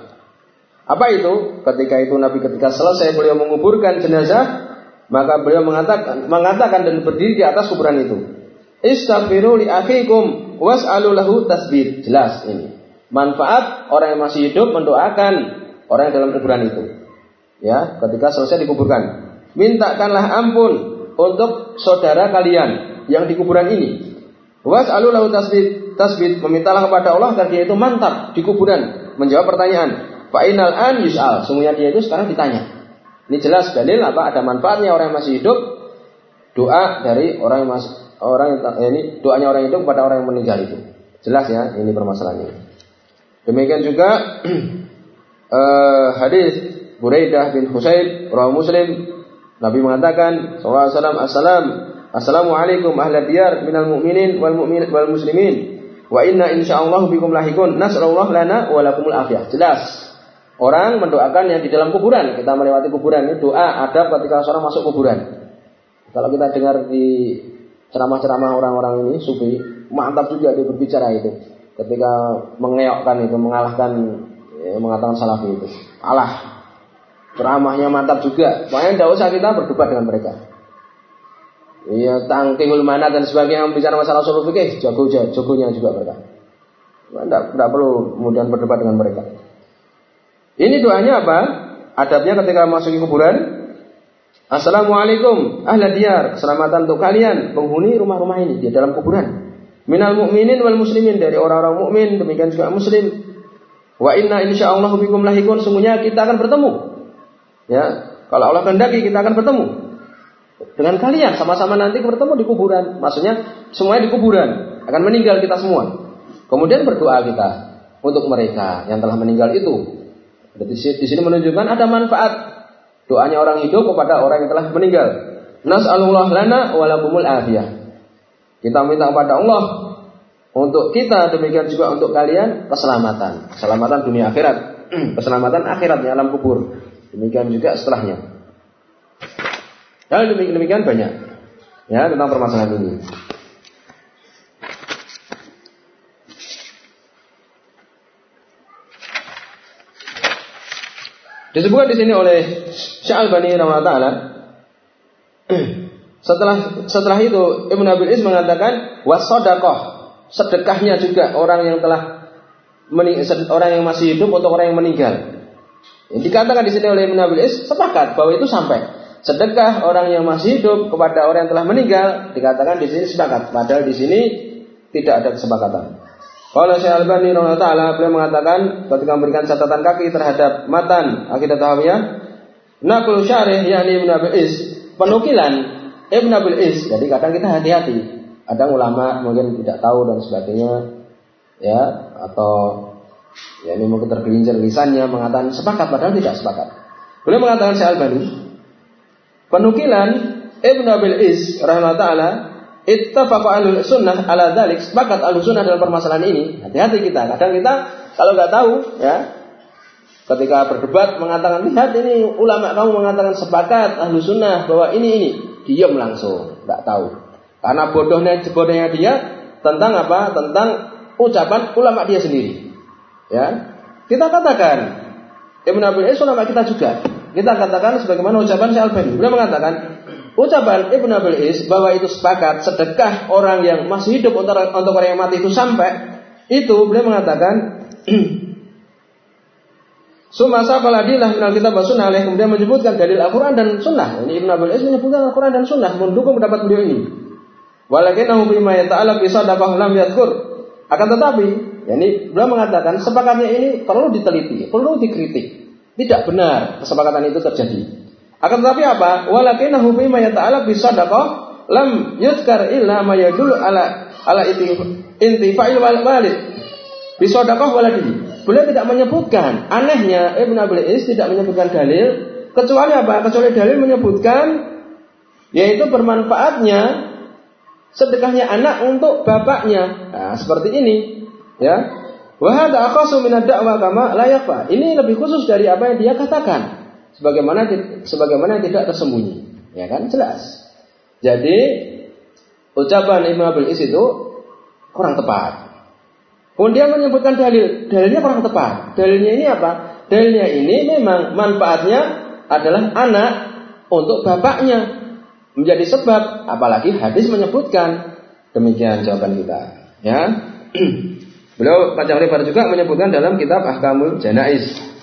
Apa itu? Ketika itu Nabi ketika selesai beliau menguburkan jenazah, maka beliau mengatakan mengatakan dan berdiri di atas kuburan itu. Istaghfiru li akhikum was'alu lahu tasbih. Jelas ini. Manfaat orang yang masih hidup mendoakan orang yang dalam kuburan itu. Ya, ketika selesai dikuburkan. Mintakanlah ampun untuk saudara kalian yang di kuburan ini. Was'alu lahu tasbih tasbih memintalah kepada Allah agar dia itu mantap di kuburan menjawab pertanyaan. Fa'inal an yus'al. Sungguhnya dia itu sekarang ditanya. Ini jelas dalil apa? Ada manfaatnya orang yang masih hidup. Doa dari orang yang masih orang yang eh, ini doanya orang itu kepada orang yang meninggal itu. Jelas ya ini permasalahannya. Demikian juga uh, hadis Buraidah bin Husaid rawi Muslim Nabi mengatakan sallallahu alaihi assalam Assalamualaikum ahla diyar minal mu'minin wal mu'min wal muslimin Wa inna insyaallah bikum lahikun. Nasrullah lana wa lakumul afiyah. Jelas. Orang mendoakan yang di dalam kuburan. Kita melewati kuburan ini doa ada ketika seorang masuk kuburan. Kalau kita dengar di ceramah-ceramah orang-orang ini sufi, mantap juga dia berbicara itu. Ketika mengeokkan itu, mengalahkan ya, mengatakan salafi itu. Allah. Ceramahnya mantap juga. Makanya tidak usah kita berdebat dengan mereka. Iya, tangkihul mana dan sebagainya bicara masalah usul fikih, jago jagonya juga mereka. Tidak, tidak perlu kemudian berdebat dengan mereka. Ini doanya apa? Adabnya ketika masuk kuburan. Assalamualaikum ahla diyar. Keselamatan untuk kalian penghuni rumah-rumah ini di dalam kuburan. Minal mu'minin wal muslimin dari orang-orang mukmin demikian juga muslim. Wa inna insyaallah bikum lahikun sungguhnya kita akan bertemu. Ya, kalau Allah kehendaki kita akan bertemu dengan kalian sama-sama nanti bertemu di kuburan. Maksudnya semuanya di kuburan akan meninggal kita semua. Kemudian berdoa kita untuk mereka yang telah meninggal itu. Di sini menunjukkan ada manfaat doanya orang hidup kepada orang yang telah meninggal. Nas'alullah lana walakumul afiyah. Kita minta kepada Allah untuk kita demikian juga untuk kalian keselamatan, keselamatan dunia akhirat, keselamatan akhirat di alam kubur. Demikian juga setelahnya. Demikian, demikian banyak ya tentang permasalahan ini. Disebutkan di sini oleh Syalbani taala setelah setelah itu Ibnu Abil Is mengatakan wasodakoh sedekahnya juga orang yang telah orang yang masih hidup untuk orang yang meninggal. Dikatakan di sini oleh Ibnu Abil Is sepakat bahwa itu sampai sedekah orang yang masih hidup kepada orang yang telah meninggal dikatakan di sini sepakat. Padahal di sini tidak ada kesepakatan. Kalau Syekh Albani taala beliau mengatakan ketika memberikan catatan kaki terhadap matan akidah tahawiyah, nakul syarih yakni Ibnu Abil Is penukilan Ibn Abil Is. Jadi kadang kita hati-hati. Kadang ulama mungkin tidak tahu dan sebagainya. Ya, atau ya ini mungkin tergelincir lisannya mengatakan sepakat padahal tidak sepakat. Beliau mengatakan Syekh Albani, penukilan Ibn Abil Is rahimahullah taala ittafaqu ahlul sunnah ala dzalik sepakat ahlus sunnah dalam permasalahan ini. Hati-hati kita. Kadang kita kalau nggak tahu ya ketika berdebat mengatakan lihat ini ulama kamu mengatakan sepakat ahlu sunnah bahwa ini ini diam langsung, tidak tahu. Karena bodohnya bodohnya dia tentang apa? Tentang ucapan ulama dia sendiri. Ya, kita katakan Ibn Abil Is ulama kita juga. Kita katakan sebagaimana ucapan Syekh Albani. Beliau mengatakan ucapan Ibn Abil Is bahwa itu sepakat sedekah orang yang masih hidup untuk, untuk orang yang mati itu sampai itu beliau mengatakan Sumasa faladilah minal kitab sunnah kemudian menyebutkan dalil Al-Quran dan Sunnah. Ini Ibn Abil Is menyebutkan Al-Quran dan Sunnah mendukung pendapat beliau ini. Walakinahu bima yata'ala fi sadaqah lam yadhkur. Akan tetapi, yani beliau mengatakan sepakatnya ini perlu diteliti, perlu dikritik. Tidak benar kesepakatan itu terjadi. Akan tetapi apa? Walakinahu bima yata'ala fi sadaqah lam yudhkar illa ma yadullu ala ala intifa'il walid. Bi sadaqah waladihi. Beliau tidak menyebutkan. Anehnya Ibn Abil Is tidak menyebutkan dalil. Kecuali apa? Kecuali dalil menyebutkan yaitu bermanfaatnya sedekahnya anak untuk bapaknya. Nah, seperti ini, ya. Wahada akhasu min ad-da'wa kama pak. Ini lebih khusus dari apa yang dia katakan. Sebagaimana sebagaimana tidak tersembunyi. Ya kan? Jelas. Jadi ucapan Ibn Abil Is itu kurang tepat. Kemudian menyebutkan dalil, dalilnya kurang tepat. Dalilnya ini apa? Dalilnya ini memang manfaatnya adalah anak untuk bapaknya menjadi sebab, apalagi hadis menyebutkan demikian jawaban kita. Ya, beliau macam lebar juga menyebutkan dalam kitab Ahkamul Janais.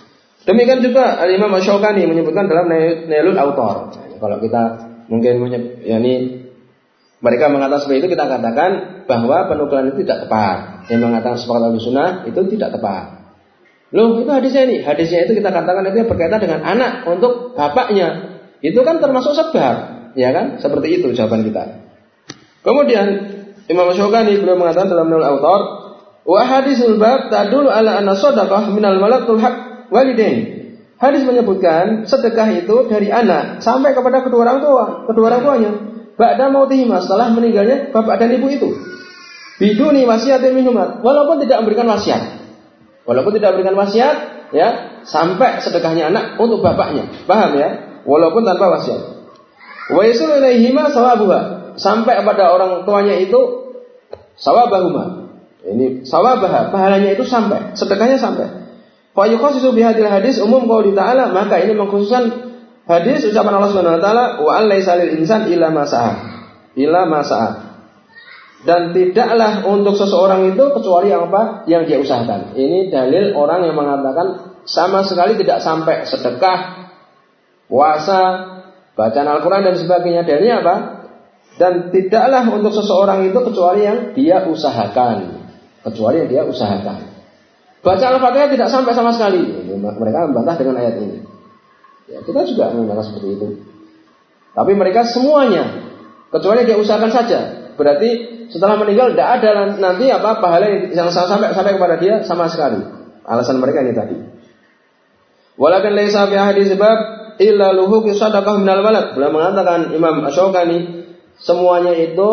Demikian juga Imam Ashokani menyebutkan dalam Nailul Autor. Kalau kita mungkin ya ini mereka mengatakan seperti itu kita katakan bahwa penukilan itu tidak tepat. Yang mengatakan sepakat al sunnah itu tidak tepat. Loh itu hadisnya ini. Hadisnya itu kita katakan itu berkaitan dengan anak untuk bapaknya. Itu kan termasuk sebab. Ya kan? Seperti itu jawaban kita. Kemudian Imam Syukani beliau mengatakan dalam Nul Autor, wa hadisul bab tadul ala anna sadaqah minal malakul haq walidain. Hadis menyebutkan sedekah itu dari anak sampai kepada kedua orang tua, kedua orang tuanya. Ba'da mautihima setelah meninggalnya bapak dan ibu itu. Biduni wasiat minumat. Walaupun tidak memberikan wasiat. Walaupun tidak memberikan wasiat, ya, sampai sedekahnya anak untuk bapaknya. Paham ya? Walaupun tanpa wasiat. Wa yasul ilaihima sawabuha. Sampai kepada orang tuanya itu sawabahuma. Ini sawabah, pahalanya itu sampai, sedekahnya sampai. Fa bihadil hadis umum qauli ta'ala, maka ini mengkhususkan Hadis ucapan Allah Subhanahu wa taala wa alaisa lil insan illa ma Illa Dan tidaklah untuk seseorang itu kecuali apa yang dia usahakan. Ini dalil orang yang mengatakan sama sekali tidak sampai sedekah, puasa, bacaan Al-Quran dan sebagainya. Dalilnya apa? Dan tidaklah untuk seseorang itu kecuali yang dia usahakan. Kecuali yang dia usahakan. Baca Al-Fatihah tidak sampai sama sekali. Mereka membantah dengan ayat ini. Ya, kita juga menggunakan seperti itu. Tapi mereka semuanya, kecuali dia usahakan saja. Berarti setelah meninggal tidak ada nanti apa pahala yang sampai sampai kepada dia sama sekali. Alasan mereka ini tadi. Walakin laisa fi ahadi sebab illa luhuqi sadaqah minal walad. Beliau mengatakan Imam Asyokani semuanya itu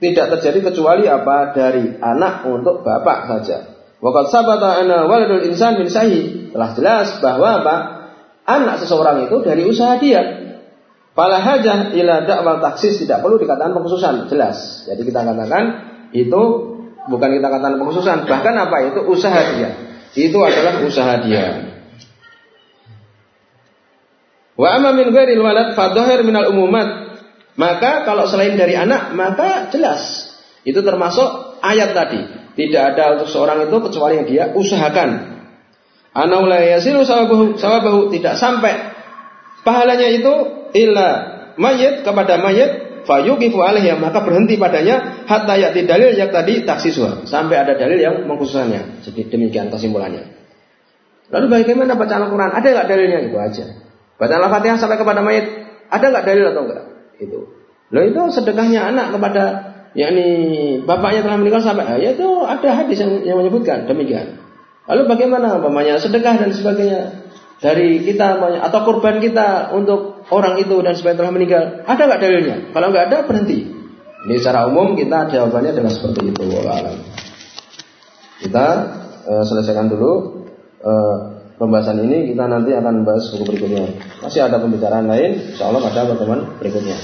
tidak terjadi kecuali apa dari anak untuk bapak saja. Waqad sabata ana waladul insan min sahih. Telah jelas bahwa apa? anak seseorang itu dari usaha dia. Pala hajah ila dakwal taksis tidak perlu dikatakan pengkhususan, jelas. Jadi kita katakan itu bukan kita katakan pengkhususan, bahkan apa itu usaha dia. Itu adalah usaha dia. Wa amma min ghairil walad fadhahir minal umumat. Maka kalau selain dari anak maka jelas itu termasuk ayat tadi. Tidak ada untuk seorang itu kecuali yang dia usahakan. Anaula yasilu sawabahu, sawabahu tidak sampai pahalanya itu illa mayit kepada mayit fayuqifu alaihi maka berhenti padanya hatta yati dalil yang tadi taksiswa sampai ada dalil yang mengkhususkannya. Jadi demikian kesimpulannya. Lalu bagaimana baca Al-Quran? Ada nggak dalilnya? Itu aja. Baca Al-Fatihah sampai kepada mayit, ada nggak dalil atau enggak? Itu. Lalu itu sedekahnya anak kepada yakni bapaknya telah meninggal sampai ya itu ada hadis yang, yang menyebutkan demikian. Lalu bagaimana umpamanya sedekah dan sebagainya dari kita atau korban kita untuk orang itu dan sebagainya telah meninggal ada nggak dalilnya? Kalau nggak ada berhenti. Ini secara umum kita jawabannya adalah seperti itu. Kita uh, selesaikan dulu uh, pembahasan ini. Kita nanti akan bahas buku berikutnya. Masih ada pembicaraan lain, insya Allah pada pertemuan berikutnya.